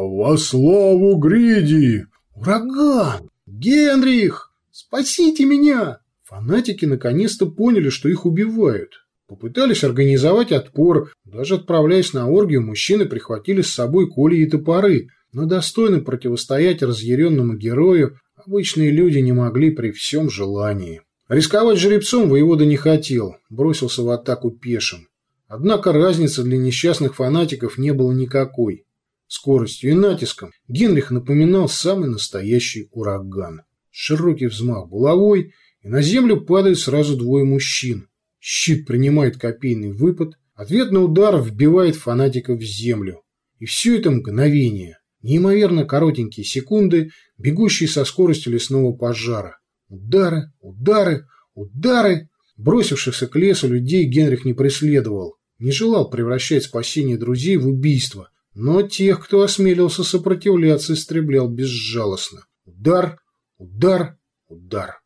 «Во славу Гриди!» «Ураган! Генрих! Спасите меня!» Фанатики наконец-то поняли, что их убивают. Попытались организовать отпор, даже отправляясь на оргию, мужчины прихватили с собой коли и топоры, но достойно противостоять разъяренному герою обычные люди не могли при всем желании. Рисковать жеребцом воевода не хотел, бросился в атаку пешим. Однако разницы для несчастных фанатиков не было никакой. Скоростью и натиском Генрих напоминал самый настоящий ураган. Широкий взмах булавой, и на землю падают сразу двое мужчин. Щит принимает копейный выпад, ответный удар вбивает фанатика в землю. И все это мгновение, неимоверно коротенькие секунды, бегущие со скоростью лесного пожара. Удары, удары, удары. Бросившихся к лесу людей Генрих не преследовал, не желал превращать спасение друзей в убийство, но тех, кто осмелился сопротивляться, истреблял безжалостно. Удар, удар, удар.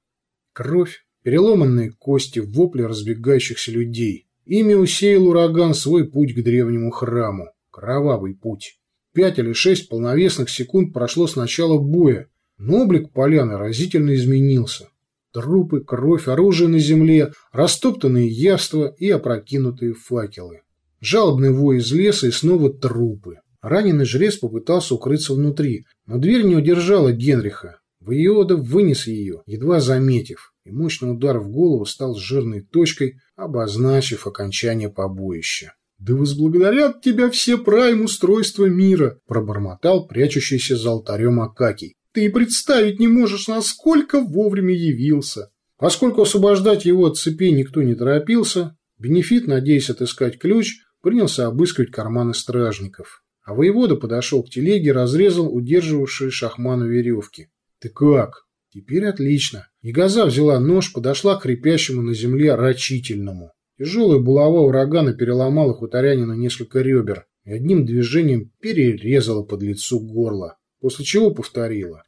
Кровь, переломанные кости, вопли разбегающихся людей. Ими усеял ураган свой путь к древнему храму. Кровавый путь. Пять или шесть полновесных секунд прошло с начала боя, но облик поляны разительно изменился. Трупы, кровь, оружие на земле, растоптанные явства и опрокинутые факелы. Жалобный вой из леса и снова трупы. Раненый жрец попытался укрыться внутри, но дверь не удержала Генриха. Воевода вынес ее, едва заметив, и мощный удар в голову стал жирной точкой, обозначив окончание побоища. «Да возблагодарят тебя все прайм устройства мира!» – пробормотал прячущийся за алтарем Акакий. «Ты и представить не можешь, насколько вовремя явился!» Поскольку освобождать его от цепей никто не торопился, Бенефит, надеясь отыскать ключ, принялся обыскивать карманы стражников. А воевода подошел к телеге, разрезал удерживавшие шахману веревки. «Ты как?» «Теперь отлично». Ягоза взяла нож, подошла к хрипящему на земле рачительному. Тяжелая булава урагана переломала хуторянину несколько ребер и одним движением перерезала под лицу горло, после чего повторила.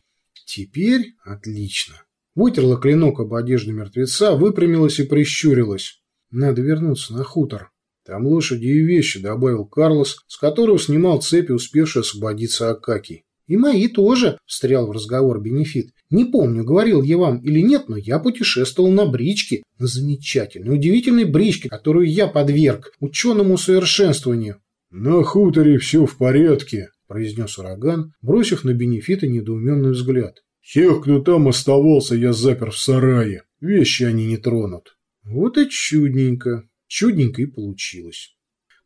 «Теперь отлично». Вытерла клинок об одежду мертвеца, выпрямилась и прищурилась. «Надо вернуться на хутор». «Там лошади и вещи», — добавил Карлос, с которого снимал цепи, успевший освободиться Акакий. «И мои тоже», — встрял в разговор Бенефит. «Не помню, говорил я вам или нет, но я путешествовал на бричке, на замечательной, удивительной бричке, которую я подверг ученому совершенствованию». «На хуторе все в порядке», — произнес ураган, бросив на Бенефита недоуменный взгляд. «Тех, кто там оставался, я запер в сарае. Вещи они не тронут». «Вот и чудненько. Чудненько и получилось».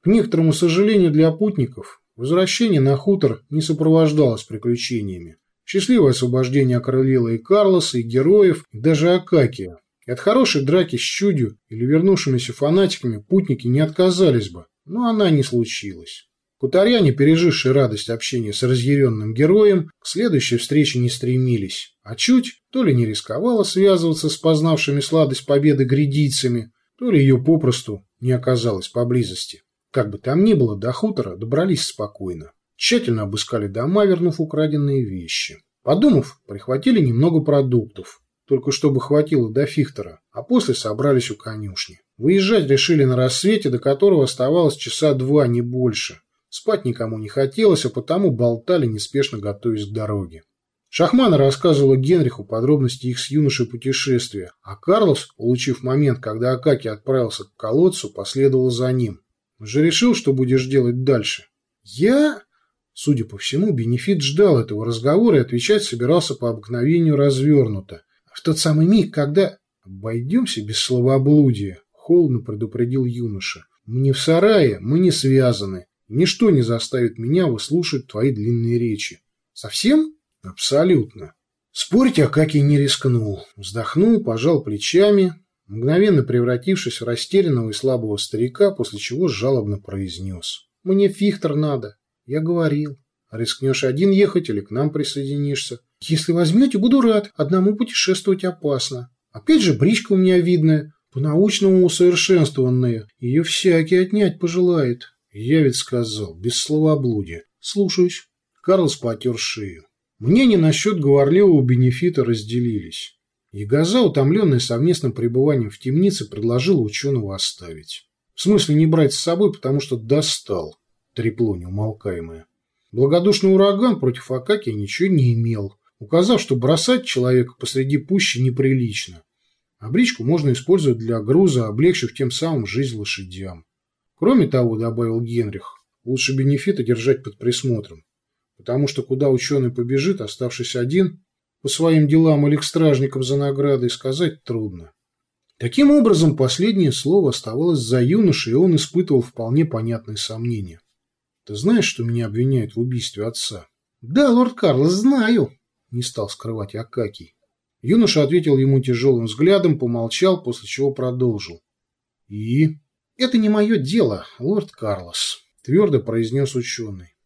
К некоторому сожалению для путников, Возвращение на хутор не сопровождалось приключениями. Счастливое освобождение окрылило и Карлоса, и героев, и даже Акакия. И от хорошей драки с чудью или вернувшимися фанатиками путники не отказались бы, но она не случилась. Кутаряне, пережившие радость общения с разъяренным героем, к следующей встрече не стремились, а чуть то ли не рисковала связываться с познавшими сладость победы грядийцами, то ли ее попросту не оказалось поблизости. Как бы там ни было, до хутора добрались спокойно. Тщательно обыскали дома, вернув украденные вещи. Подумав, прихватили немного продуктов, только чтобы хватило до Фихтера, а после собрались у конюшни. Выезжать решили на рассвете, до которого оставалось часа два, не больше. Спать никому не хотелось, а потому болтали, неспешно готовясь к дороге. Шахмана рассказывала Генриху подробности их с юношей путешествия, а Карлос, получив момент, когда Акаки отправился к колодцу, последовал за ним. Уже решил, что будешь делать дальше? Я... Судя по всему, Бенефит ждал этого разговора и отвечать собирался по обыкновению развернуто. В тот самый миг, когда... Обойдемся без словоблудия, холодно предупредил юноша. Мы не в сарае, мы не связаны. Ничто не заставит меня выслушать твои длинные речи. Совсем? Абсолютно. Спорить Акакий не рискнул. Вздохнул, пожал плечами, мгновенно превратившись в растерянного и слабого старика, после чего жалобно произнес. «Мне Фихтер надо. Я говорил. Рискнешь один ехать или к нам присоединишься? Если возьмете, буду рад. Одному путешествовать опасно. Опять же, бричка у меня видная, по-научному усовершенствованная. Ее всякий отнять пожелает». Я ведь сказал, без словоблудия. Слушаюсь. Карлос потер шею. Мнения насчет говорливого бенефита разделились. Ягоза, утомленная совместным пребыванием в темнице, предложила ученого оставить. В смысле не брать с собой, потому что достал, трепло неумолкаемое. Благодушный ураган против Акакия ничего не имел, указав, что бросать человека посреди пущи неприлично. А бричку можно использовать для груза, облегчив тем самым жизнь лошадям. Кроме того, добавил Генрих, лучше бенефита держать под присмотром, потому что куда ученый побежит, оставшись один, по своим делам или к стражникам за наградой, сказать трудно. Таким образом, последнее слово оставалось за юношей, и он испытывал вполне понятные сомнения. «Ты знаешь, что меня обвиняют в убийстве отца?» «Да, лорд Карлос, знаю», — не стал скрывать Акакий. Юноша ответил ему тяжелым взглядом, помолчал, после чего продолжил. «И?» «Это не мое дело, лорд Карлос», — твердо произнес ученый.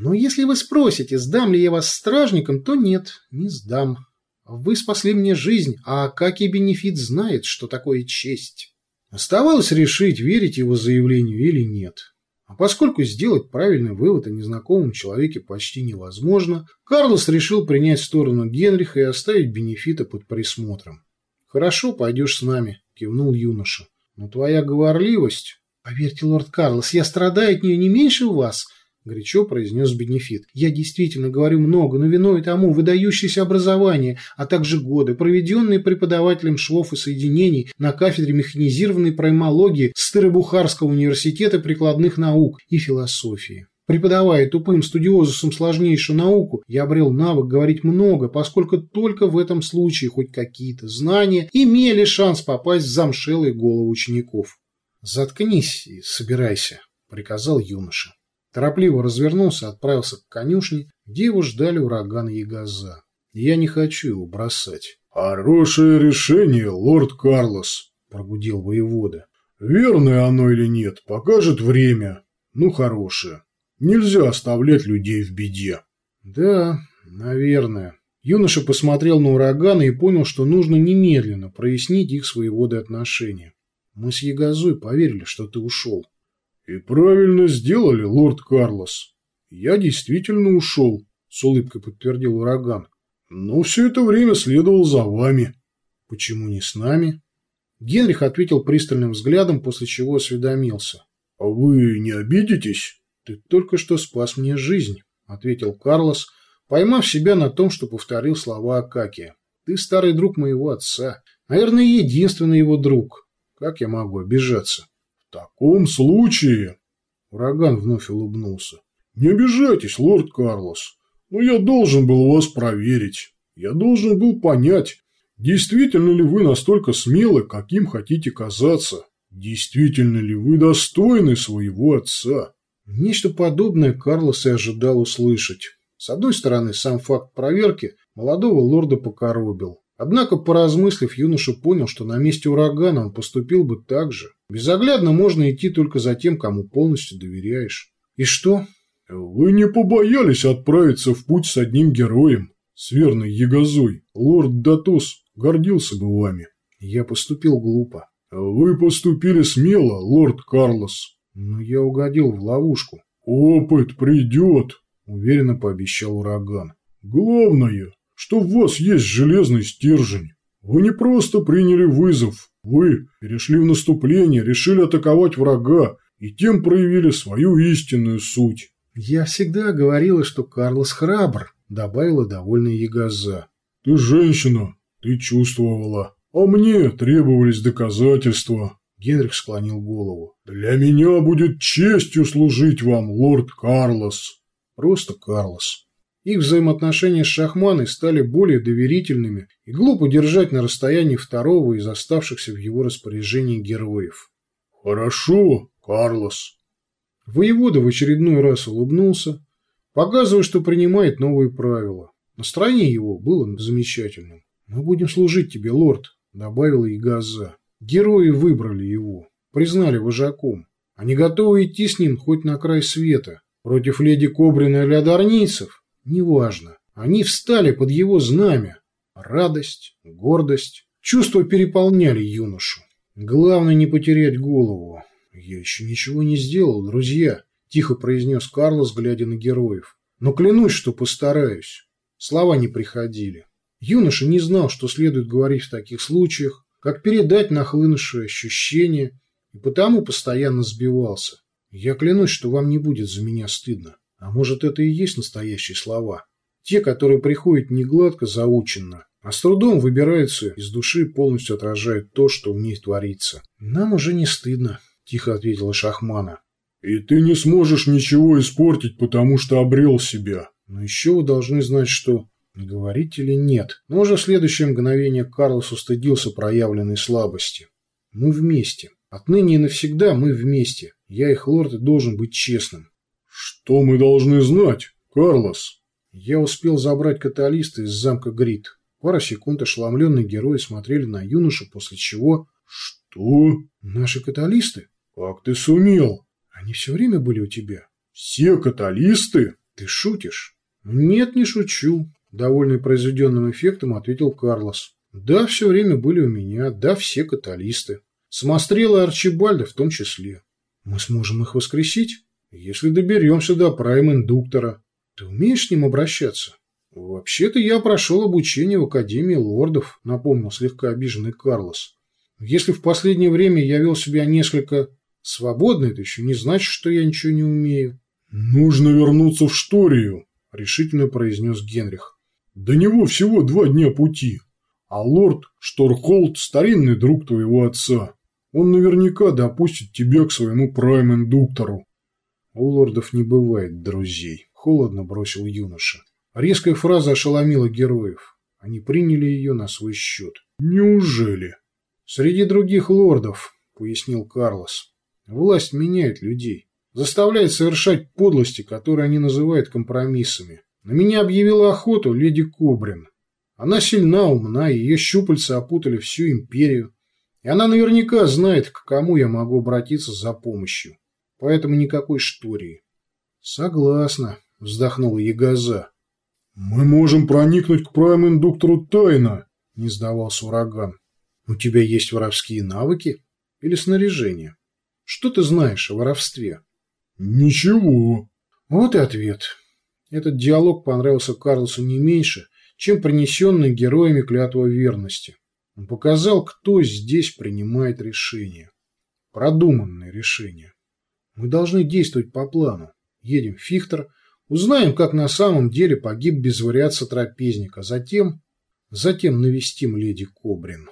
«Но если вы спросите, сдам ли я вас стражником, то нет, не сдам. Вы спасли мне жизнь, а как и бенефит знает, что такое честь. Оставалось решить, верить его заявлению или нет. А поскольку сделать правильный вывод о незнакомом человеке почти невозможно, Карлос решил принять сторону Генриха и оставить бенефита под присмотром. «Хорошо, пойдешь с нами», – кивнул юноша. «Но твоя говорливость...» «Поверьте, лорд Карлос, я страдаю от нее не меньше вас», горячо произнес Бенефит. «Я действительно говорю много, но виной тому выдающееся образование, а также годы, проведенные преподавателем швов и соединений на кафедре механизированной праймологии Старобухарского университета прикладных наук и философии». Преподавая тупым студиозусам сложнейшую науку, я обрел навык говорить много, поскольку только в этом случае хоть какие-то знания имели шанс попасть в замшелые головы учеников. «Заткнись и собирайся», — приказал юноша. Торопливо развернулся и отправился к конюшне, где его ждали ураган и ягоза. Я не хочу его бросать. «Хорошее решение, лорд Карлос», – прогудел воевода. «Верное оно или нет, покажет время. Ну, хорошее. Нельзя оставлять людей в беде». «Да, наверное». Юноша посмотрел на ураганы и понял, что нужно немедленно прояснить их с воеводой отношения. Мы с Ягозой поверили, что ты ушел. «И правильно сделали, лорд Карлос. Я действительно ушел», — с улыбкой подтвердил ураган. «Но все это время следовал за вами». «Почему не с нами?» Генрих ответил пристальным взглядом, после чего осведомился. «А вы не обидитесь?» «Ты только что спас мне жизнь», — ответил Карлос, поймав себя на том, что повторил слова Акакия. «Ты старый друг моего отца. Наверное, единственный его друг. Как я могу обижаться?» В таком случае... Ураган вновь улыбнулся. Не обижайтесь, лорд Карлос, но я должен был вас проверить. Я должен был понять, действительно ли вы настолько смелы, каким хотите казаться. Действительно ли вы достойны своего отца? Нечто подобное Карлос и ожидал услышать. С одной стороны, сам факт проверки молодого лорда покоробил. Однако, поразмыслив, юноша понял, что на месте урагана он поступил бы так же. Безоглядно можно идти только за тем, кому полностью доверяешь. И что? Вы не побоялись отправиться в путь с одним героем, с верной Ягозой. Лорд Датос гордился бы вами. Я поступил глупо. Вы поступили смело, лорд Карлос. Но я угодил в ловушку. Опыт придет, уверенно пообещал ураган. Главное, что в вас есть железный стержень. Вы не просто приняли вызов, вы перешли в наступление, решили атаковать врага и тем проявили свою истинную суть. Я всегда говорила, что Карлос храбр, добавила довольная Ягоза. Ты женщина, ты чувствовала, а мне требовались доказательства. Генрих склонил голову. «Для меня будет честью служить вам, лорд Карлос». «Просто Карлос». Их взаимоотношения с Шахманой стали более доверительными, и глупо держать на расстоянии второго из оставшихся в его распоряжении героев. «Хорошо, Карлос». Воевода в очередной раз улыбнулся, показывая, что принимает новые правила. Настроение его было замечательным. «Мы будем служить тебе, лорд», — добавила и Газа. Герои выбрали его, признали вожаком. Они готовы идти с ним хоть на край света. Против леди Кобрина или одарницев Неважно. Они встали под его знамя. Радость, гордость, чувства переполняли юношу. Главное не потерять голову. Я еще ничего не сделал, друзья, тихо произнес Карлос, глядя на героев. Но клянусь, что постараюсь. Слова не приходили. Юноша не знал, что следует говорить в таких случаях, как передать нахлынувшие ощущения, и потому постоянно сбивался. Я клянусь, что вам не будет за меня стыдно. А может, это и есть настоящие слова? Те, которые приходят не гладко заученно, а с трудом выбираются из души полностью отражают то, что в них творится. «Нам уже не стыдно», – тихо ответила Шахмана. «И ты не сможешь ничего испортить, потому что обрел себя». «Но еще вы должны знать, что...» Говорить или нет? Но уже в следующее мгновение Карлос устыдился проявленной слабости. «Мы вместе. Отныне и навсегда мы вместе. Я их лорд и должен быть честным». «Что мы должны знать, Карлос?» Я успел забрать каталисты из замка Грит. Пара секунд ошеломленные герои смотрели на юношу, после чего... Что? Наши каталисты? Как ты сумел? Они все время были у тебя. Все каталисты? Ты шутишь? Нет, не шучу. Довольный произведенным эффектом ответил Карлос. Да, все время были у меня. Да, все каталисты. Самострелы Арчибальда в том числе. Мы сможем их воскресить, если доберемся до прайм-индуктора. Ты умеешь с ним обращаться? «Вообще-то я прошел обучение в Академии лордов», — напомнил слегка обиженный Карлос. «Если в последнее время я вел себя несколько свободно, это еще не значит, что я ничего не умею». «Нужно вернуться в Шторию», — решительно произнес Генрих. «До него всего два дня пути, а лорд Шторхолд — старинный друг твоего отца. Он наверняка допустит тебя к своему прайм-индуктору». «У лордов не бывает друзей», — холодно бросил юноша. Резкая фраза ошеломила героев. Они приняли ее на свой счет. «Неужели?» «Среди других лордов», — пояснил Карлос. «Власть меняет людей, заставляет совершать подлости, которые они называют компромиссами. На меня объявила охоту леди Кобрин. Она сильна, умна, ее щупальца опутали всю империю. И она наверняка знает, к кому я могу обратиться за помощью. Поэтому никакой штории». «Согласна», — вздохнула Ягоза. «Мы можем проникнуть к прайм-индуктору тайно», – не сдавался ураган. «У тебя есть воровские навыки или снаряжение? Что ты знаешь о воровстве?» «Ничего». Вот и ответ. Этот диалог понравился Карлосу не меньше, чем принесенный героями клятва верности. Он показал, кто здесь принимает решения. Продуманные решения. Мы должны действовать по плану. Едем в Фихтер, Узнаем, как на самом деле погиб без вариации трапезника. Затем... Затем навестим леди Кобрин.